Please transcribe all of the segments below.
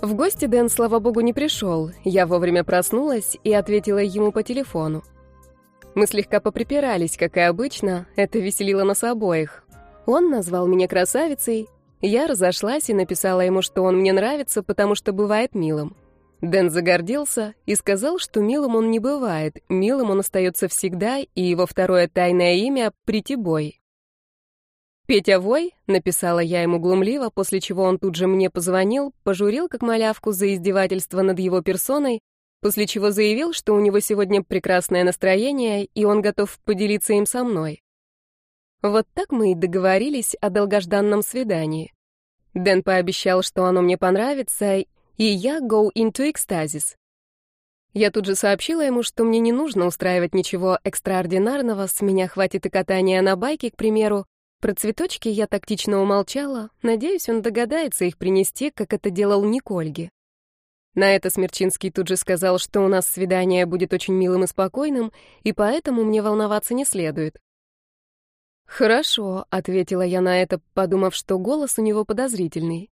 В гости Дэн, слава богу, не пришел. Я вовремя проснулась и ответила ему по телефону. Мы слегка поприпирались, как и обычно, это веселило нас обоих. Он назвал меня красавицей, я разошлась и написала ему, что он мне нравится, потому что бывает милым. Дэн загордился и сказал, что милым он не бывает, милым он остается всегда, и его второе тайное имя — Притибой. «Петя Вой», — написала я ему глумливо, после чего он тут же мне позвонил, пожурил как малявку за издевательство над его персоной, после чего заявил, что у него сегодня прекрасное настроение, и он готов поделиться им со мной. Вот так мы и договорились о долгожданном свидании. Дэн пообещал, что оно мне понравится, и я go into ecstasis. Я тут же сообщила ему, что мне не нужно устраивать ничего экстраординарного, с меня хватит и катания на байке, к примеру, про цветочки я тактично умолчала, надеюсь, он догадается их принести, как это делал Никольги. На это Смерчинский тут же сказал, что у нас свидание будет очень милым и спокойным, и поэтому мне волноваться не следует. «Хорошо», — ответила я на это, подумав, что голос у него подозрительный.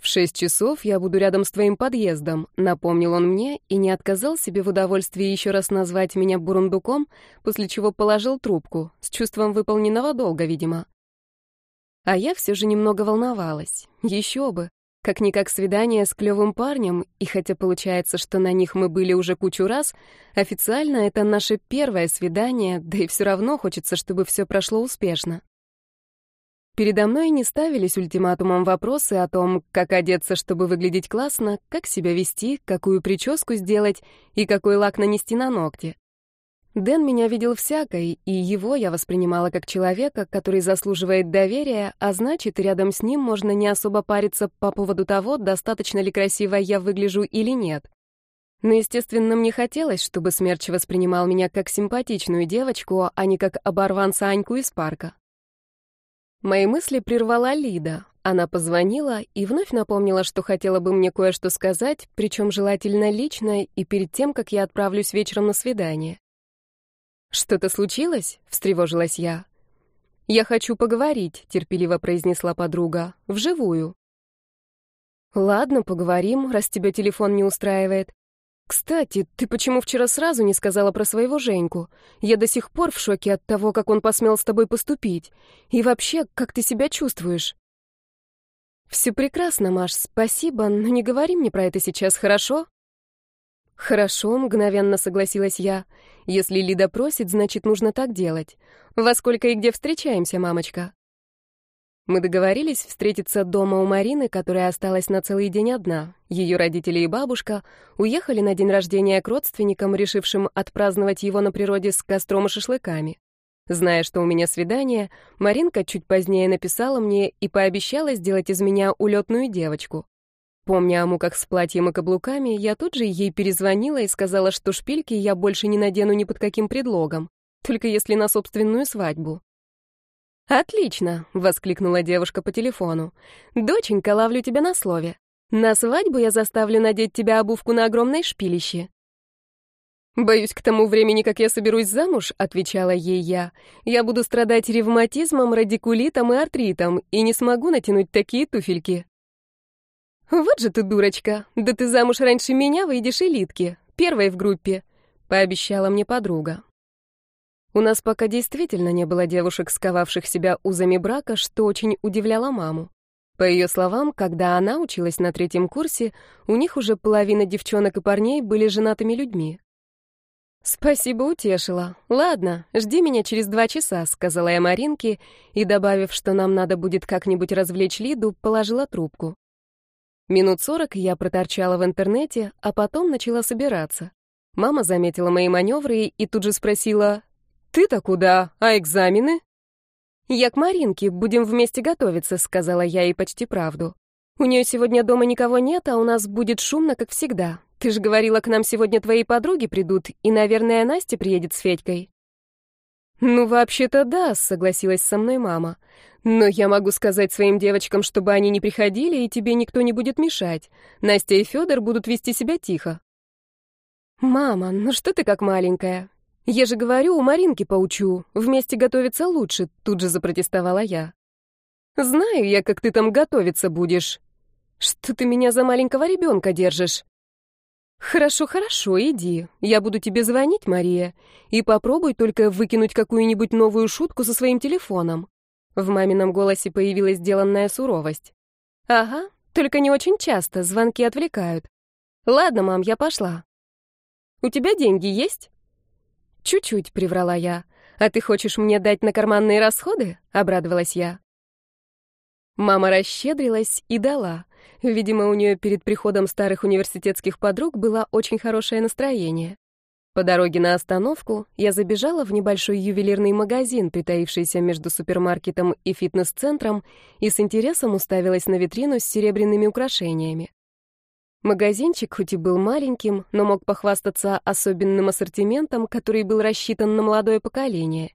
«В шесть часов я буду рядом с твоим подъездом», — напомнил он мне и не отказал себе в удовольствии еще раз назвать меня бурундуком, после чего положил трубку, с чувством выполненного долга, видимо. А я все же немного волновалась. Еще бы. Как-никак свидание с клевым парнем, и хотя получается, что на них мы были уже кучу раз, официально это наше первое свидание, да и все равно хочется, чтобы все прошло успешно. Передо мной не ставились ультиматумом вопросы о том, как одеться, чтобы выглядеть классно, как себя вести, какую прическу сделать и какой лак нанести на ногти. Дэн меня видел всякой, и его я воспринимала как человека, который заслуживает доверия, а значит, рядом с ним можно не особо париться по поводу того, достаточно ли красиво я выгляжу или нет. Но, естественно, мне хотелось, чтобы Смерч воспринимал меня как симпатичную девочку, а не как оборванца Аньку из парка. Мои мысли прервала Лида. Она позвонила и вновь напомнила, что хотела бы мне кое-что сказать, причем желательно лично и перед тем, как я отправлюсь вечером на свидание. «Что-то случилось?» — встревожилась я. «Я хочу поговорить», — терпеливо произнесла подруга, — «вживую». «Ладно, поговорим, раз тебя телефон не устраивает. Кстати, ты почему вчера сразу не сказала про своего Женьку? Я до сих пор в шоке от того, как он посмел с тобой поступить. И вообще, как ты себя чувствуешь?» «Все прекрасно, Маш, спасибо, но не говори мне про это сейчас, хорошо?» «Хорошо», — мгновенно согласилась я. «Если Лида просит, значит, нужно так делать. Во сколько и где встречаемся, мамочка?» Мы договорились встретиться дома у Марины, которая осталась на целый день одна. Ее родители и бабушка уехали на день рождения к родственникам, решившим отпраздновать его на природе с костром и шашлыками. Зная, что у меня свидание, Маринка чуть позднее написала мне и пообещала сделать из меня улетную девочку. Помня о муках с платьем и каблуками, я тут же ей перезвонила и сказала, что шпильки я больше не надену ни под каким предлогом, только если на собственную свадьбу. «Отлично!» — воскликнула девушка по телефону. «Доченька, ловлю тебя на слове. На свадьбу я заставлю надеть тебя обувку на огромной шпилище». «Боюсь, к тому времени, как я соберусь замуж», — отвечала ей я, «я буду страдать ревматизмом, радикулитом и артритом и не смогу натянуть такие туфельки». «Вот же ты дурочка! Да ты замуж раньше меня выйдешь элитки, первой в группе», — пообещала мне подруга. У нас пока действительно не было девушек, сковавших себя узами брака, что очень удивляло маму. По ее словам, когда она училась на третьем курсе, у них уже половина девчонок и парней были женатыми людьми. «Спасибо, утешила. Ладно, жди меня через два часа», — сказала я Маринке, и, добавив, что нам надо будет как-нибудь развлечь Лиду, положила трубку. Минут сорок я проторчала в интернете, а потом начала собираться. Мама заметила мои маневры и тут же спросила, «Ты-то куда? А экзамены?» «Я к Маринке, будем вместе готовиться», — сказала я ей почти правду. «У нее сегодня дома никого нет, а у нас будет шумно, как всегда. Ты же говорила, к нам сегодня твои подруги придут, и, наверное, Настя приедет с Федькой». «Ну, вообще-то да», — согласилась со мной мама. Но я могу сказать своим девочкам, чтобы они не приходили, и тебе никто не будет мешать. Настя и Федор будут вести себя тихо. Мама, ну что ты как маленькая? Я же говорю, у Маринки поучу. Вместе готовиться лучше, тут же запротестовала я. Знаю я, как ты там готовиться будешь. Что ты меня за маленького ребенка держишь?» «Хорошо, хорошо, иди. Я буду тебе звонить, Мария. И попробуй только выкинуть какую-нибудь новую шутку со своим телефоном». В мамином голосе появилась сделанная суровость. «Ага, только не очень часто, звонки отвлекают. Ладно, мам, я пошла». «У тебя деньги есть?» «Чуть-чуть», — приврала я. «А ты хочешь мне дать на карманные расходы?» — обрадовалась я. Мама расщедрилась и дала. Видимо, у нее перед приходом старых университетских подруг было очень хорошее настроение. По дороге на остановку я забежала в небольшой ювелирный магазин, притаившийся между супермаркетом и фитнес-центром, и с интересом уставилась на витрину с серебряными украшениями. Магазинчик хоть и был маленьким, но мог похвастаться особенным ассортиментом, который был рассчитан на молодое поколение.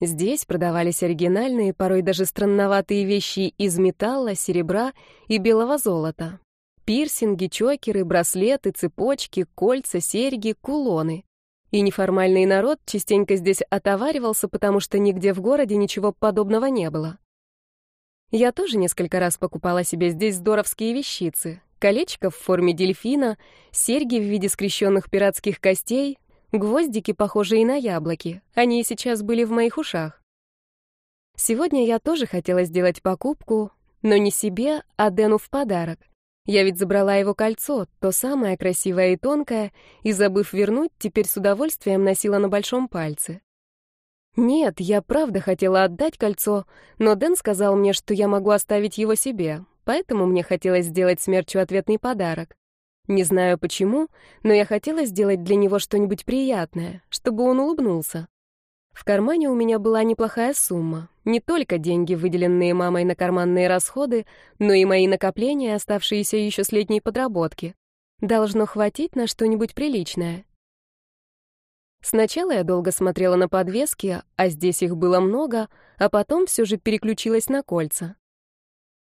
Здесь продавались оригинальные, порой даже странноватые вещи из металла, серебра и белого золота. Пирсинги, чокеры, браслеты, цепочки, кольца, серьги, кулоны. И неформальный народ частенько здесь отоваривался, потому что нигде в городе ничего подобного не было. Я тоже несколько раз покупала себе здесь здоровские вещицы. Колечко в форме дельфина, серьги в виде скрещенных пиратских костей, Гвоздики, похожие на яблоки, они и сейчас были в моих ушах. Сегодня я тоже хотела сделать покупку, но не себе, а Дэну в подарок. Я ведь забрала его кольцо, то самое красивое и тонкое, и, забыв вернуть, теперь с удовольствием носила на большом пальце. Нет, я правда хотела отдать кольцо, но Дэн сказал мне, что я могу оставить его себе, поэтому мне хотелось сделать смерчу ответный подарок. Не знаю почему, но я хотела сделать для него что-нибудь приятное, чтобы он улыбнулся. В кармане у меня была неплохая сумма. Не только деньги, выделенные мамой на карманные расходы, но и мои накопления, оставшиеся еще с летней подработки. Должно хватить на что-нибудь приличное. Сначала я долго смотрела на подвески, а здесь их было много, а потом все же переключилась на кольца.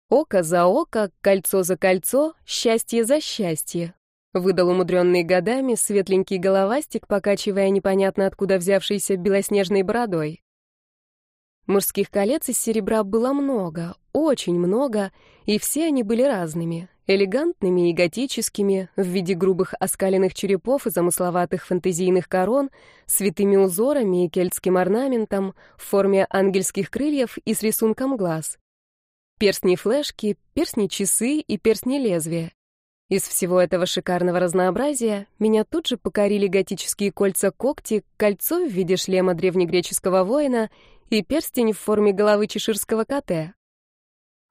Око за око, кольцо за кольцо, счастье за счастье. Выдал умудренный годами светленький головастик, покачивая непонятно откуда взявшейся белоснежной бородой. Мужских колец из серебра было много, очень много, и все они были разными, элегантными и готическими, в виде грубых оскаленных черепов и замысловатых фантазийных корон, с витыми узорами и кельтским орнаментом, в форме ангельских крыльев и с рисунком глаз. Перстни-флешки, перстни-часы и перстни-лезвия. Из всего этого шикарного разнообразия меня тут же покорили готические кольца-когти, кольцо в виде шлема древнегреческого воина и перстень в форме головы чеширского коте.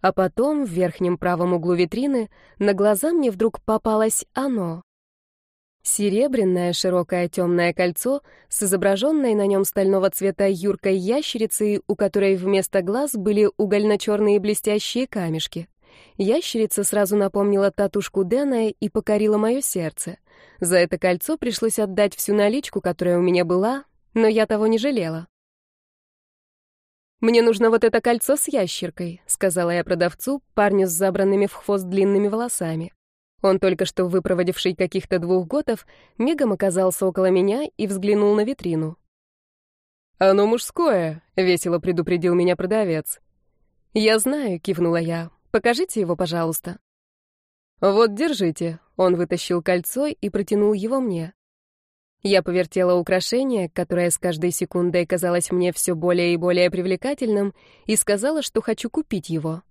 А потом, в верхнем правом углу витрины, на глаза мне вдруг попалось оно. Серебряное широкое темное кольцо с изображенной на нем стального цвета юркой ящерицей, у которой вместо глаз были угольно-черные блестящие камешки. Ящерица сразу напомнила татушку Дэна и покорила мое сердце. За это кольцо пришлось отдать всю наличку, которая у меня была, но я того не жалела. «Мне нужно вот это кольцо с ящеркой», — сказала я продавцу, парню с забранными в хвост длинными волосами. Он, только что выпроводивший каких-то двух готов, мигом оказался около меня и взглянул на витрину. «Оно мужское», — весело предупредил меня продавец. «Я знаю», — кивнула я. «Покажите его, пожалуйста». «Вот, держите». Он вытащил кольцо и протянул его мне. Я повертела украшение, которое с каждой секундой казалось мне все более и более привлекательным, и сказала, что хочу купить его.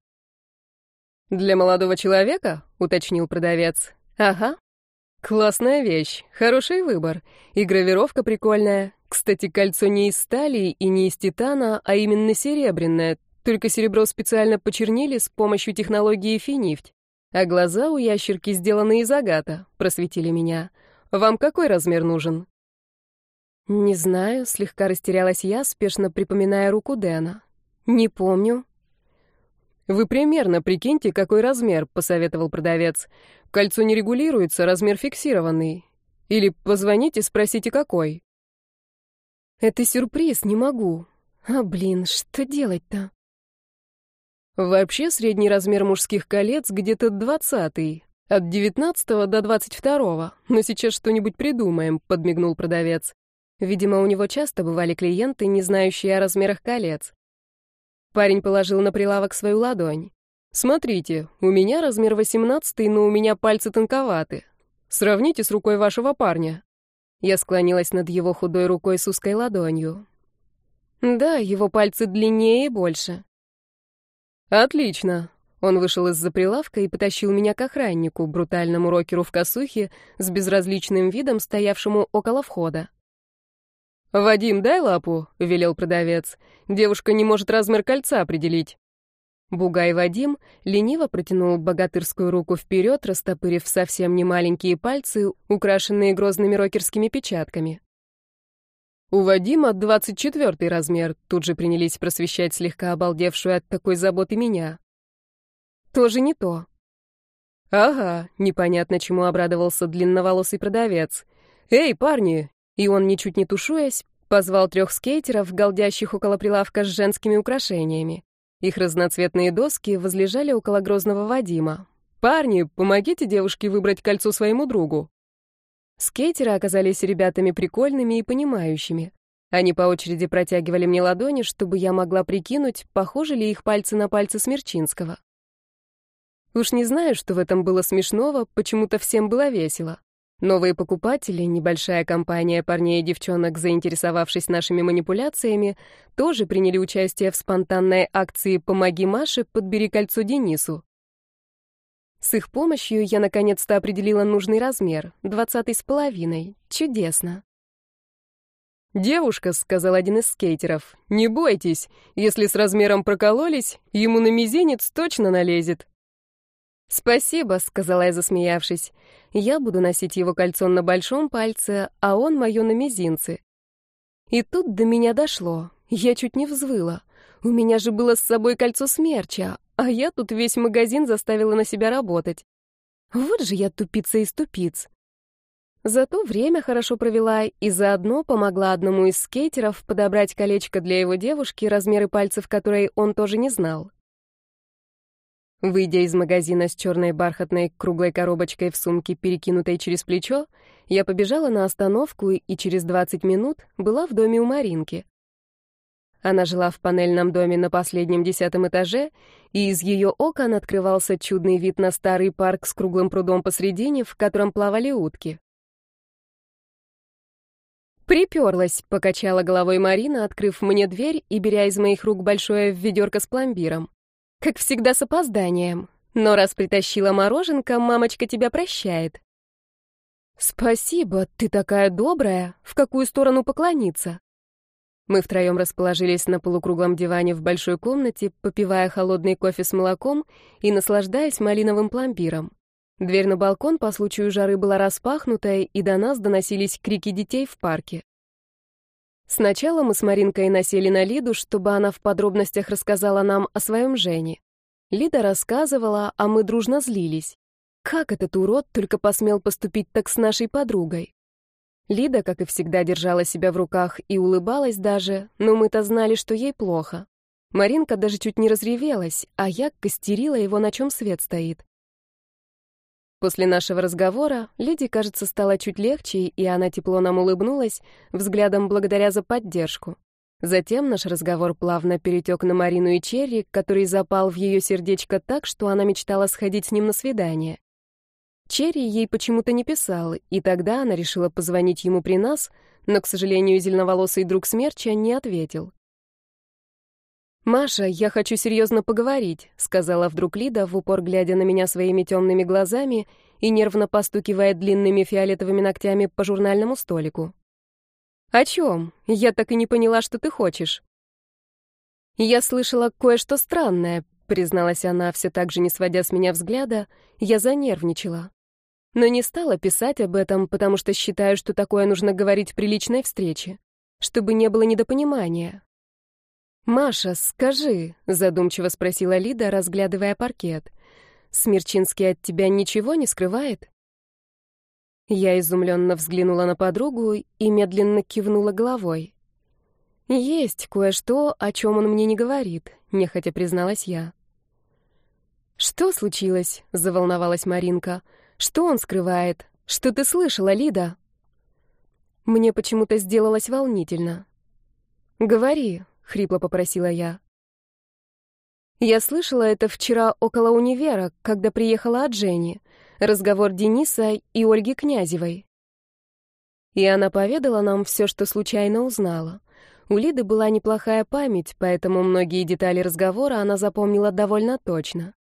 «Для молодого человека?» — уточнил продавец. «Ага. Классная вещь, хороший выбор. И гравировка прикольная. Кстати, кольцо не из стали и не из титана, а именно серебряное, только серебро специально почернили с помощью технологии финифть. А глаза у ящерки сделаны из агата, просветили меня. Вам какой размер нужен?» «Не знаю», — слегка растерялась я, спешно припоминая руку Дэна. «Не помню. «Вы примерно прикиньте, какой размер», — посоветовал продавец. «Кольцо не регулируется, размер фиксированный. Или позвоните, спросите, какой». «Это сюрприз, не могу. А, блин, что делать-то?» Вообще, средний размер мужских колец где-то двадцатый, от девятнадцатого до двадцать второго. Но сейчас что-нибудь придумаем, подмигнул продавец. Видимо, у него часто бывали клиенты, не знающие о размерах колец. Парень положил на прилавок свою ладонь. Смотрите, у меня размер 18, но у меня пальцы тонковаты. Сравните с рукой вашего парня. Я склонилась над его худой рукой с узкой ладонью. Да, его пальцы длиннее и больше. Отлично. Он вышел из-за прилавка и потащил меня к охраннику, брутальному рокеру в косухе, с безразличным видом, стоявшему около входа. «Вадим, дай лапу», — велел продавец. «Девушка не может размер кольца определить». Бугай Вадим лениво протянул богатырскую руку вперед, растопырив совсем немаленькие пальцы, украшенные грозными рокерскими печатками. У Вадима 24 размер, тут же принялись просвещать слегка обалдевшую от такой заботы меня. Тоже не то. Ага, непонятно чему обрадовался длинноволосый продавец. Эй, парни! И он, ничуть не тушуясь, позвал трех скейтеров, голдящих около прилавка с женскими украшениями. Их разноцветные доски возлежали около грозного Вадима. «Парни, помогите девушке выбрать кольцо своему другу». Скейтеры оказались ребятами прикольными и понимающими. Они по очереди протягивали мне ладони, чтобы я могла прикинуть, похожи ли их пальцы на пальцы Смерчинского. Уж не знаю, что в этом было смешного, почему-то всем было весело. Новые покупатели, небольшая компания парней и девчонок, заинтересовавшись нашими манипуляциями, тоже приняли участие в спонтанной акции «Помоги Маше, подбери кольцо Денису». С их помощью я наконец-то определила нужный размер, двадцатый с половиной. Чудесно. «Девушка», — сказал один из скейтеров, — «не бойтесь, если с размером прокололись, ему на мизинец точно налезет». «Спасибо», — сказала я, засмеявшись. «Я буду носить его кольцо на большом пальце, а он мое на мизинце». И тут до меня дошло. Я чуть не взвыла. У меня же было с собой кольцо смерча, а я тут весь магазин заставила на себя работать. Вот же я тупица из тупиц. Зато время хорошо провела и заодно помогла одному из скейтеров подобрать колечко для его девушки, размеры пальцев которой он тоже не знал. Выйдя из магазина с черной бархатной круглой коробочкой в сумке, перекинутой через плечо, я побежала на остановку и через 20 минут была в доме у Маринки. Она жила в панельном доме на последнем десятом этаже, и из ее окон открывался чудный вид на старый парк с круглым прудом посредине, в котором плавали утки. «Приперлась», — покачала головой Марина, открыв мне дверь и беря из моих рук большое ведерко с пломбиром. Как всегда с опозданием. Но раз притащила мороженка, мамочка тебя прощает. Спасибо, ты такая добрая. В какую сторону поклониться? Мы втроем расположились на полукруглом диване в большой комнате, попивая холодный кофе с молоком и наслаждаясь малиновым пломбиром. Дверь на балкон по случаю жары была распахнутая, и до нас доносились крики детей в парке. Сначала мы с Маринкой насели на Лиду, чтобы она в подробностях рассказала нам о своем Жене. Лида рассказывала, а мы дружно злились. Как этот урод только посмел поступить так с нашей подругой? Лида, как и всегда, держала себя в руках и улыбалась даже, но мы-то знали, что ей плохо. Маринка даже чуть не разревелась, а я костерила его, на чем свет стоит. После нашего разговора Лиде, кажется, стало чуть легче, и она тепло нам улыбнулась, взглядом благодаря за поддержку. Затем наш разговор плавно перетек на Марину и Черри, который запал в ее сердечко так, что она мечтала сходить с ним на свидание. Черри ей почему-то не писал, и тогда она решила позвонить ему при нас, но, к сожалению, зеленоволосый друг Смерча не ответил. «Маша, я хочу серьезно поговорить», — сказала вдруг Лида, в упор глядя на меня своими темными глазами и нервно постукивая длинными фиолетовыми ногтями по журнальному столику. «О чем? Я так и не поняла, что ты хочешь». «Я слышала кое-что странное», — призналась она, все так же не сводя с меня взгляда, я занервничала. Но не стала писать об этом, потому что считаю, что такое нужно говорить при личной встрече, чтобы не было недопонимания, «Маша, скажи», — задумчиво спросила Лида, разглядывая паркет. «Смерчинский от тебя ничего не скрывает?» Я изумленно взглянула на подругу и медленно кивнула головой. «Есть кое-что, о чем он мне не говорит», — нехотя призналась я. «Что случилось?» — заволновалась Маринка. «Что он скрывает? Что ты слышала, Лида?» Мне почему-то сделалось волнительно. «Говори, — хрипло попросила я. Я слышала это вчера около универа, когда приехала от Жени. Разговор Дениса и Ольги Князевой. И она поведала нам все, что случайно узнала. У Лиды была неплохая память, поэтому многие детали разговора она запомнила довольно точно.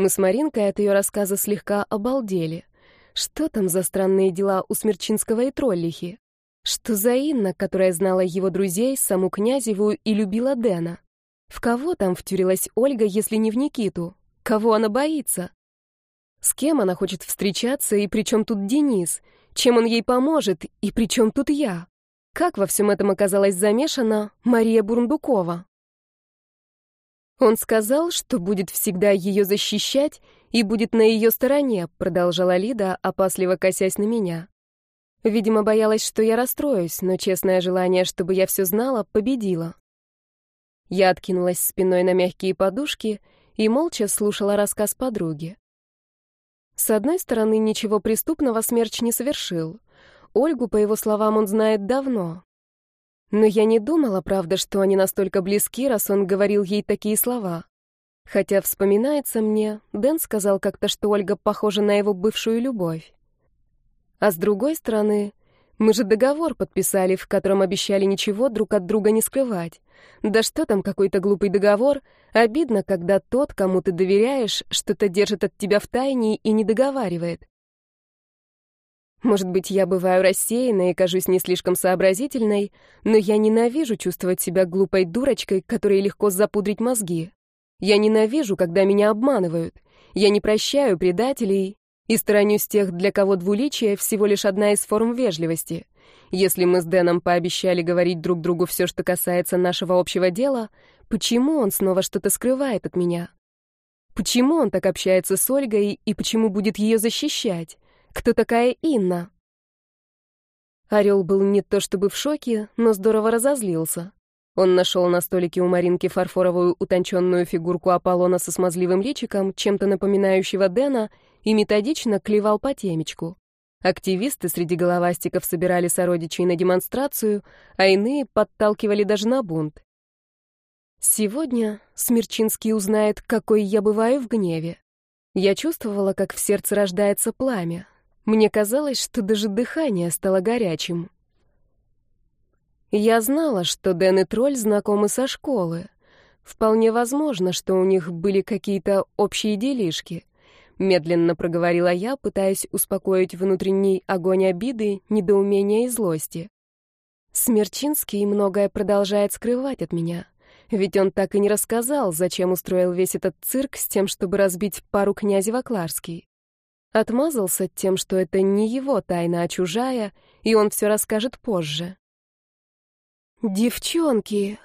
Мы с Маринкой от ее рассказа слегка обалдели. Что там за странные дела у Смерчинского и Троллихи? Что за Инна, которая знала его друзей, саму Князеву и любила Дэна? В кого там втюрилась Ольга, если не в Никиту? Кого она боится? С кем она хочет встречаться, и при чем тут Денис? Чем он ей поможет, и при чем тут я? Как во всем этом оказалась замешана Мария Бурундукова? Он сказал, что будет всегда ее защищать и будет на ее стороне, продолжала Лида, опасливо косясь на меня. Видимо, боялась, что я расстроюсь, но честное желание, чтобы я все знала, победило. Я откинулась спиной на мягкие подушки и молча слушала рассказ подруги. С одной стороны, ничего преступного Смерч не совершил. Ольгу, по его словам, он знает давно. Но я не думала, правда, что они настолько близки, раз он говорил ей такие слова. Хотя вспоминается мне, Дэн сказал как-то, что Ольга похожа на его бывшую любовь. А с другой стороны, мы же договор подписали, в котором обещали ничего друг от друга не скрывать. Да что там какой-то глупый договор? Обидно, когда тот, кому ты доверяешь, что-то держит от тебя в тайне и не договаривает. Может быть, я бываю рассеянной и кажусь не слишком сообразительной, но я ненавижу чувствовать себя глупой дурочкой, которой легко запудрить мозги. Я ненавижу, когда меня обманывают. Я не прощаю предателей и сторонюсь тех, для кого двуличие всего лишь одна из форм вежливости. Если мы с Дэном пообещали говорить друг другу все, что касается нашего общего дела, почему он снова что-то скрывает от меня? Почему он так общается с Ольгой и почему будет ее защищать? Кто такая Инна? Орел был не то чтобы в шоке, но здорово разозлился. Он нашел на столике у Маринки фарфоровую утонченную фигурку Аполлона со смазливым личиком, чем-то напоминающего Дэна, и методично клевал по темечку. Активисты среди головастиков собирали сородичей на демонстрацию, а иные подталкивали даже на бунт. Сегодня Смерчинский узнает, какой я бываю в гневе. Я чувствовала, как в сердце рождается пламя, мне казалось, что даже дыхание стало горячим. Я знала, что Дэн и Тролль знакомы со школы. Вполне возможно, что у них были какие-то общие делишки. Медленно проговорила я, пытаясь успокоить внутренний огонь обиды, недоумения и злости. Смерчинский многое продолжает скрывать от меня. Ведь он так и не рассказал, зачем устроил весь этот цирк с тем, чтобы разбить пару князева Кларский. Отмазался тем, что это не его тайна, а чужая, и он все расскажет позже. «Девчонки!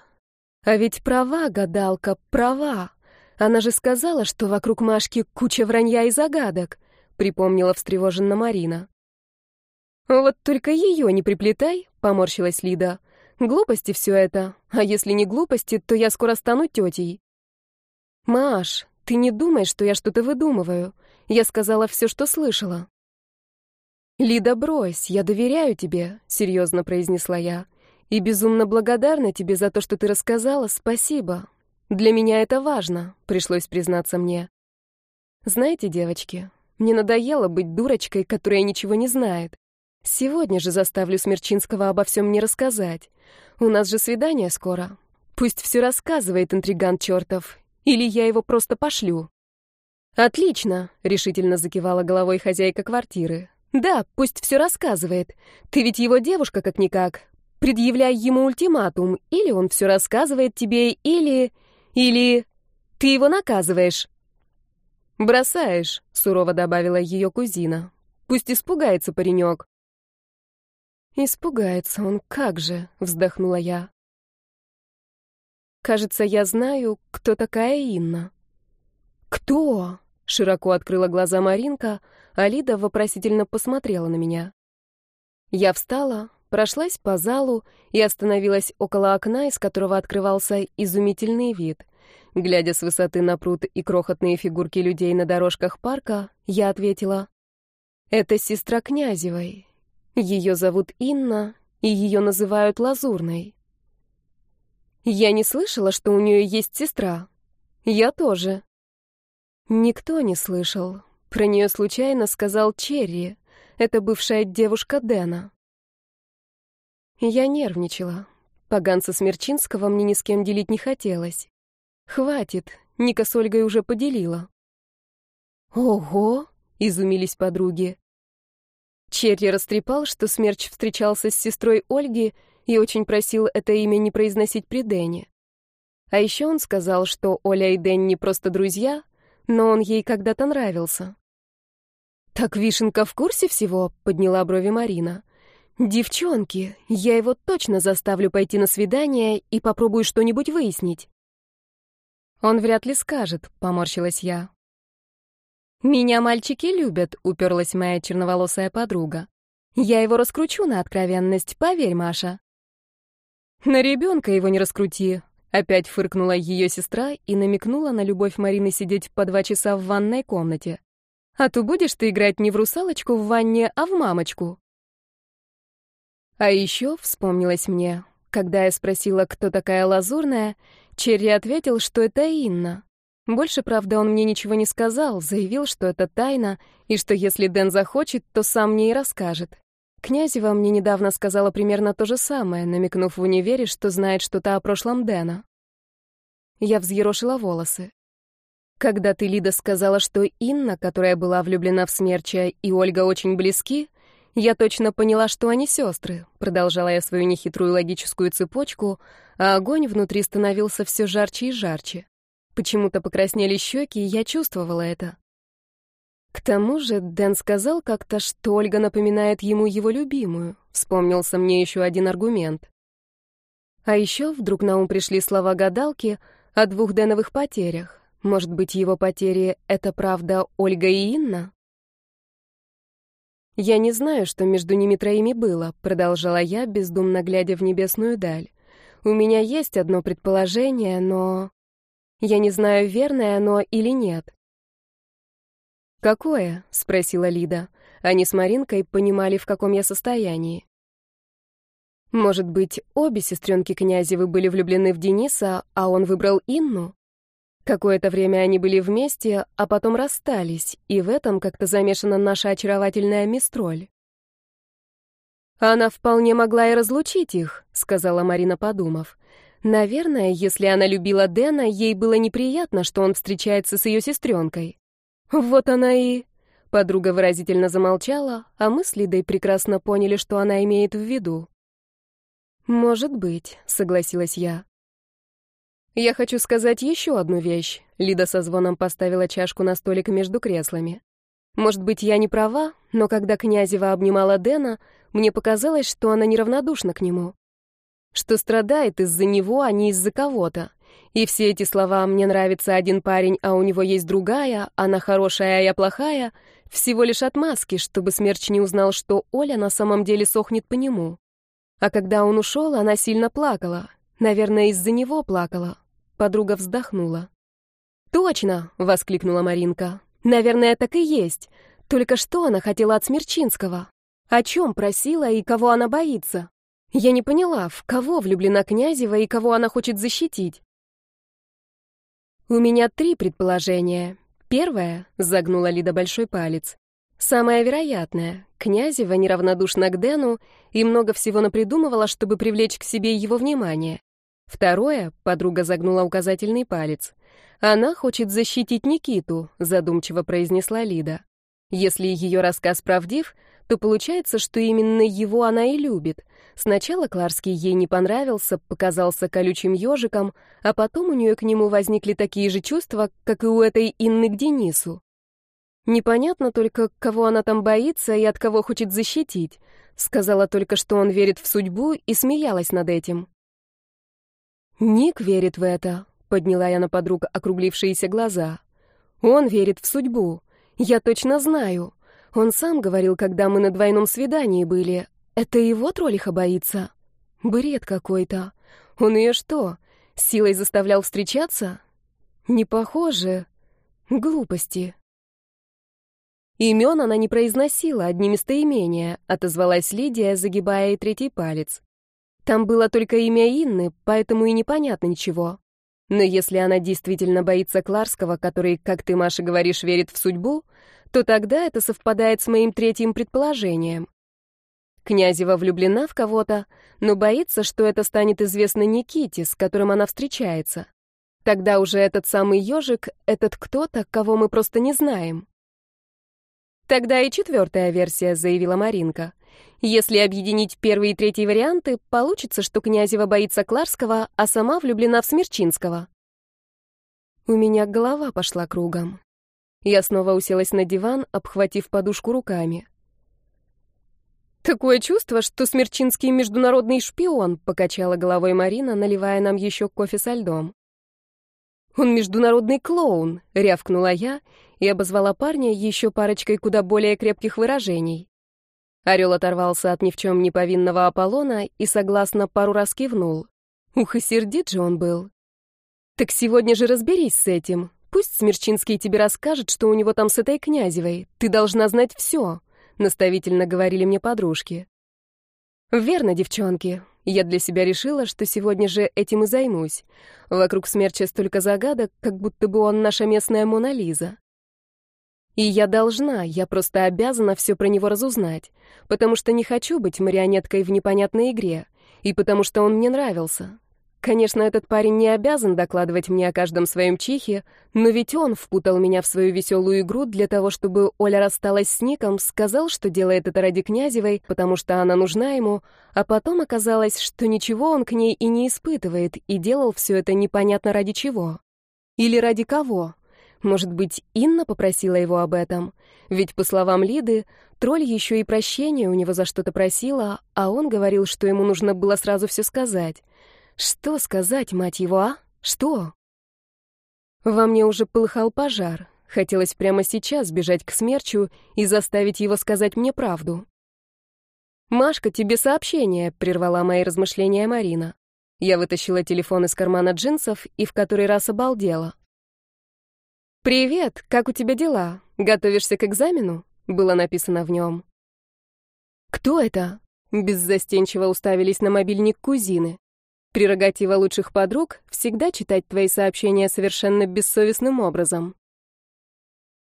А ведь права, гадалка, права! Она же сказала, что вокруг Машки куча вранья и загадок», — припомнила встревоженно Марина. «Вот только ее не приплетай», — поморщилась Лида. «Глупости все это, а если не глупости, то я скоро стану тетей». «Маш, ты не думай, что я что-то выдумываю. Я сказала все, что слышала. «Лида, брось, я доверяю тебе», — серьезно произнесла я. «И безумно благодарна тебе за то, что ты рассказала. Спасибо. Для меня это важно», — пришлось признаться мне. «Знаете, девочки, мне надоело быть дурочкой, которая ничего не знает. Сегодня же заставлю Смерчинского обо всем мне рассказать. У нас же свидание скоро. Пусть все рассказывает интригант чертов, или я его просто пошлю». «Отлично», — решительно закивала головой хозяйка квартиры. «Да, пусть все рассказывает. Ты ведь его девушка как-никак. Предъявляй ему ультиматум. Или он все рассказывает тебе, или... Или... Ты его наказываешь». «Бросаешь», — сурово добавила ее кузина. «Пусть испугается паренек». «Испугается он, как же», — вздохнула я. «Кажется, я знаю, кто такая Инна». «Кто?» Широко открыла глаза Маринка, а Лида вопросительно посмотрела на меня. Я встала, прошлась по залу и остановилась около окна, из которого открывался изумительный вид. Глядя с высоты на пруд и крохотные фигурки людей на дорожках парка, я ответила, «Это сестра Князевой. Ее зовут Инна, и ее называют Лазурной». «Я не слышала, что у нее есть сестра», Я тоже. Никто не слышал. Про нее случайно сказал Черри. Это бывшая девушка Дэна. Я нервничала. Поганца Смерчинского мне ни с кем делить не хотелось. Хватит, Ника с Ольгой уже поделила. Ого, изумились подруги. Черри растрепал, что Смерч встречался с сестрой Ольги и очень просил это имя не произносить при Дэне. А еще он сказал, что Оля и Дэн не просто друзья, но он ей когда-то нравился. «Так Вишенка в курсе всего?» — подняла брови Марина. «Девчонки, я его точно заставлю пойти на свидание и попробую что-нибудь выяснить». «Он вряд ли скажет», — поморщилась я. «Меня мальчики любят», — уперлась моя черноволосая подруга. «Я его раскручу на откровенность, поверь, Маша». «На ребенка его не раскрути», — опять фыркнула ее сестра и намекнула на любовь Марины сидеть по два часа в ванной комнате. «А то будешь ты играть не в русалочку в ванне, а в мамочку». А еще вспомнилось мне, когда я спросила, кто такая Лазурная, Черри ответил, что это Инна. Больше, правда, он мне ничего не сказал, заявил, что это тайна, и что если Дэн захочет, то сам мне и расскажет. Князева мне недавно сказала примерно то же самое, намекнув в универе, что знает что-то о прошлом Дэна. Я взъерошила волосы. Когда ты, Лида, сказала, что Инна, которая была влюблена в Смерча, и Ольга очень близки, я точно поняла, что они сестры. Продолжала я свою нехитрую логическую цепочку, а огонь внутри становился все жарче и жарче. Почему-то покраснели щеки, и я чувствовала это. К тому же Дэн сказал как-то, что Ольга напоминает ему его любимую. Вспомнился мне еще один аргумент. А еще вдруг на ум пришли слова гадалки о двух Дэновых потерях. Может быть, его потери — это правда Ольга и Инна? «Я не знаю, что между ними троими было», — продолжала я, бездумно глядя в небесную даль. «У меня есть одно предположение, но...» Я не знаю, верное оно или нет. «Какое?» — спросила Лида. Они с Маринкой понимали, в каком я состоянии. Может быть, обе сестренки Князевы были влюблены в Дениса, а он выбрал Инну? Какое-то время они были вместе, а потом расстались, и в этом как-то замешана наша очаровательная Мистроль. «Она вполне могла и разлучить их», — сказала Марина, подумав. Наверное, если она любила Дэна, ей было неприятно, что он встречается с ее сестренкой. Вот она и... Подруга выразительно замолчала, а мы с Лидой прекрасно поняли, что она имеет в виду. «Может быть», — согласилась я. «Я хочу сказать еще одну вещь», — Лида со звоном поставила чашку на столик между креслами. «Может быть, я не права, но когда Князева обнимала Дэна, мне показалось, что она неравнодушна к нему что страдает из-за него, а не из-за кого-то. И все эти слова «мне нравится один парень, а у него есть другая», «она хорошая, а я плохая» — всего лишь отмазки, чтобы Смерч не узнал, что Оля на самом деле сохнет по нему. А когда он ушел, она сильно плакала. Наверное, из-за него плакала. Подруга вздохнула. «Точно!» — воскликнула Маринка. «Наверное, так и есть. Только что она хотела от Смерчинского? О чем просила и кого она боится?» Я не поняла, в кого влюблена Князева и кого она хочет защитить. У меня три предположения. Первое, загнула Лида большой палец. Самое вероятное, Князева неравнодушна к Дэну и много всего напридумывала, чтобы привлечь к себе его внимание. Второе, подруга загнула указательный палец. Она хочет защитить Никиту, задумчиво произнесла Лида. Если ее рассказ правдив, то получается, что именно его она и любит. Сначала Кларский ей не понравился, показался колючим ежиком, а потом у нее к нему возникли такие же чувства, как и у этой Инны к Денису. Непонятно только, кого она там боится и от кого хочет защитить. Сказала только, что он верит в судьбу, и смеялась над этим. «Ник верит в это», — подняла я на подруг округлившиеся глаза. «Он верит в судьбу. Я точно знаю. Он сам говорил, когда мы на двойном свидании были. Это его троллиха боится? Бред какой-то. Он ее что, силой заставлял встречаться? Не похоже. Глупости. Имен она не произносила, одни местоимения, отозвалась Лидия, загибая ей третий палец. Там было только имя Инны, поэтому и непонятно ничего. Но если она действительно боится Кларского, который, как ты, Маша, говоришь, верит в судьбу, то тогда это совпадает с моим третьим предположением. Князева влюблена в кого-то, но боится, что это станет известно Никите, с которым она встречается. Тогда уже этот самый ежик — этот кто-то, кого мы просто не знаем. Тогда и четвертая версия, заявила Маринка. Если объединить первый и третий варианты, получится, что Князева боится Кларского, а сама влюблена в Смерчинского. У меня голова пошла кругом. Я снова уселась на диван, обхватив подушку руками. «Такое чувство, что Смерчинский международный шпион», — покачала головой Марина, наливая нам еще кофе со льдом. «Он международный клоун», — рявкнула я и обозвала парня еще парочкой куда более крепких выражений. Орел оторвался от ни в чем не повинного Аполлона и согласно пару раз кивнул. Ух, и сердит же он был. «Так сегодня же разберись с этим. Пусть Смерчинский тебе расскажет, что у него там с этой Князевой. Ты должна знать все», — наставительно говорили мне подружки. «Верно, девчонки. Я для себя решила, что сегодня же этим и займусь. Вокруг Смерча столько загадок, как будто бы он наша местная Мона Лиза. И я должна, я просто обязана все про него разузнать, потому что не хочу быть марионеткой в непонятной игре, и потому что он мне нравился. Конечно, этот парень не обязан докладывать мне о каждом своем чихе, но ведь он впутал меня в свою веселую игру для того, чтобы Оля рассталась с Ником, сказал, что делает это ради Князевой, потому что она нужна ему, а потом оказалось, что ничего он к ней и не испытывает, и делал все это непонятно ради чего. Или ради кого. Может быть, Инна попросила его об этом? Ведь, по словам Лиды, тролль еще и прощения у него за что-то просила, а он говорил, что ему нужно было сразу все сказать. Что сказать, мать его, а? Что? Во мне уже полыхал пожар. Хотелось прямо сейчас бежать к смерчу и заставить его сказать мне правду. «Машка, тебе сообщение», — прервала мои размышления Марина. Я вытащила телефон из кармана джинсов и в который раз обалдела. «Привет, как у тебя дела? Готовишься к экзамену?» — было написано в нем. «Кто это?» — беззастенчиво уставились на мобильник кузины. Прерогатива лучших подруг — всегда читать твои сообщения совершенно бессовестным образом.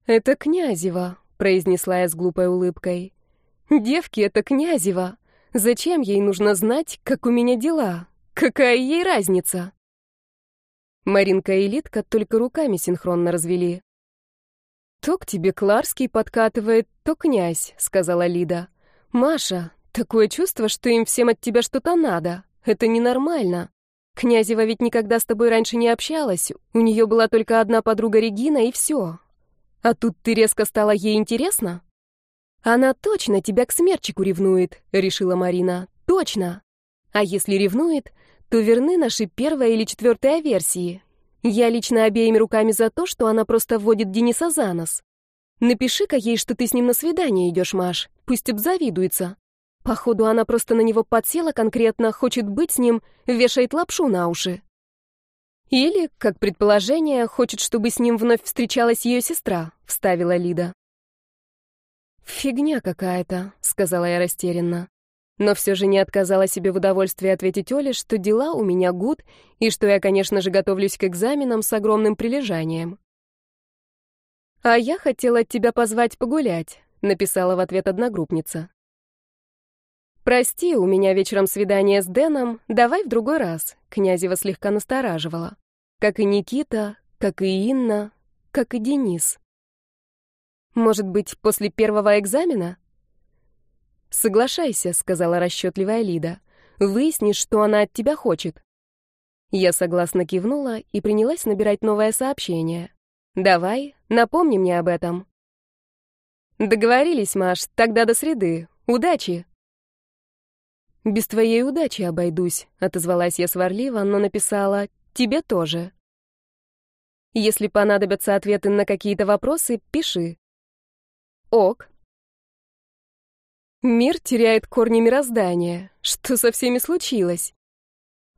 «Это Князева», — произнесла я с глупой улыбкой. «Девки, это Князева. Зачем ей нужно знать, как у меня дела? Какая ей разница?» Маринка и Литка только руками синхронно развели. «То к тебе Кларский подкатывает, то князь», — сказала Лида. «Маша, такое чувство, что им всем от тебя что-то надо. Это ненормально. Князева ведь никогда с тобой раньше не общалась. У нее была только одна подруга Регина, и все. А тут ты резко стала ей интересна?» «Она точно тебя к смерчику ревнует», — решила Марина. «Точно. А если ревнует, то верны наши первая или четвертая версии. Я лично обеими руками за то, что она просто вводит Дениса за нос. Напиши-ка ей, что ты с ним на свидание идешь, Маш. Пусть обзавидуется. Походу, она просто на него подсела конкретно, хочет быть с ним, вешает лапшу на уши. Или, как предположение, хочет, чтобы с ним вновь встречалась ее сестра, вставила Лида. «Фигня какая-то», — сказала я растерянно но все же не отказала себе в удовольствии ответить Оле, что дела у меня гуд, и что я, конечно же, готовлюсь к экзаменам с огромным прилежанием. «А я хотела тебя позвать погулять», — написала в ответ одногруппница. «Прости, у меня вечером свидание с Дэном, давай в другой раз», — Князева слегка настораживала. Как и Никита, как и Инна, как и Денис. «Может быть, после первого экзамена?» «Соглашайся», — сказала расчетливая Лида. «Выясни, что она от тебя хочет». Я согласно кивнула и принялась набирать новое сообщение. «Давай, напомни мне об этом». «Договорились, Маш, тогда до среды. Удачи!» «Без твоей удачи обойдусь», — отозвалась я сварливо, но написала «тебе тоже». «Если понадобятся ответы на какие-то вопросы, пиши». «Ок», Мир теряет корни мироздания. Что со всеми случилось?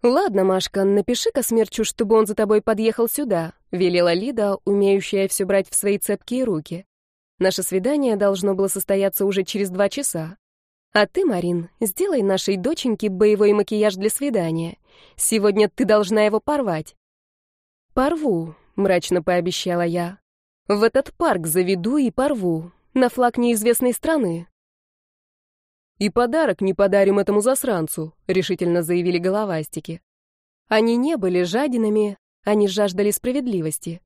Ладно, Машка, напиши-ка смерчу, чтобы он за тобой подъехал сюда, велела Лида, умеющая все брать в свои цепкие руки. Наше свидание должно было состояться уже через два часа. А ты, Марин, сделай нашей доченьке боевой макияж для свидания. Сегодня ты должна его порвать. «Порву», — мрачно пообещала я. «В этот парк заведу и порву, на флаг неизвестной страны». «И подарок не подарим этому засранцу», — решительно заявили головастики. Они не были жадинами, они жаждали справедливости.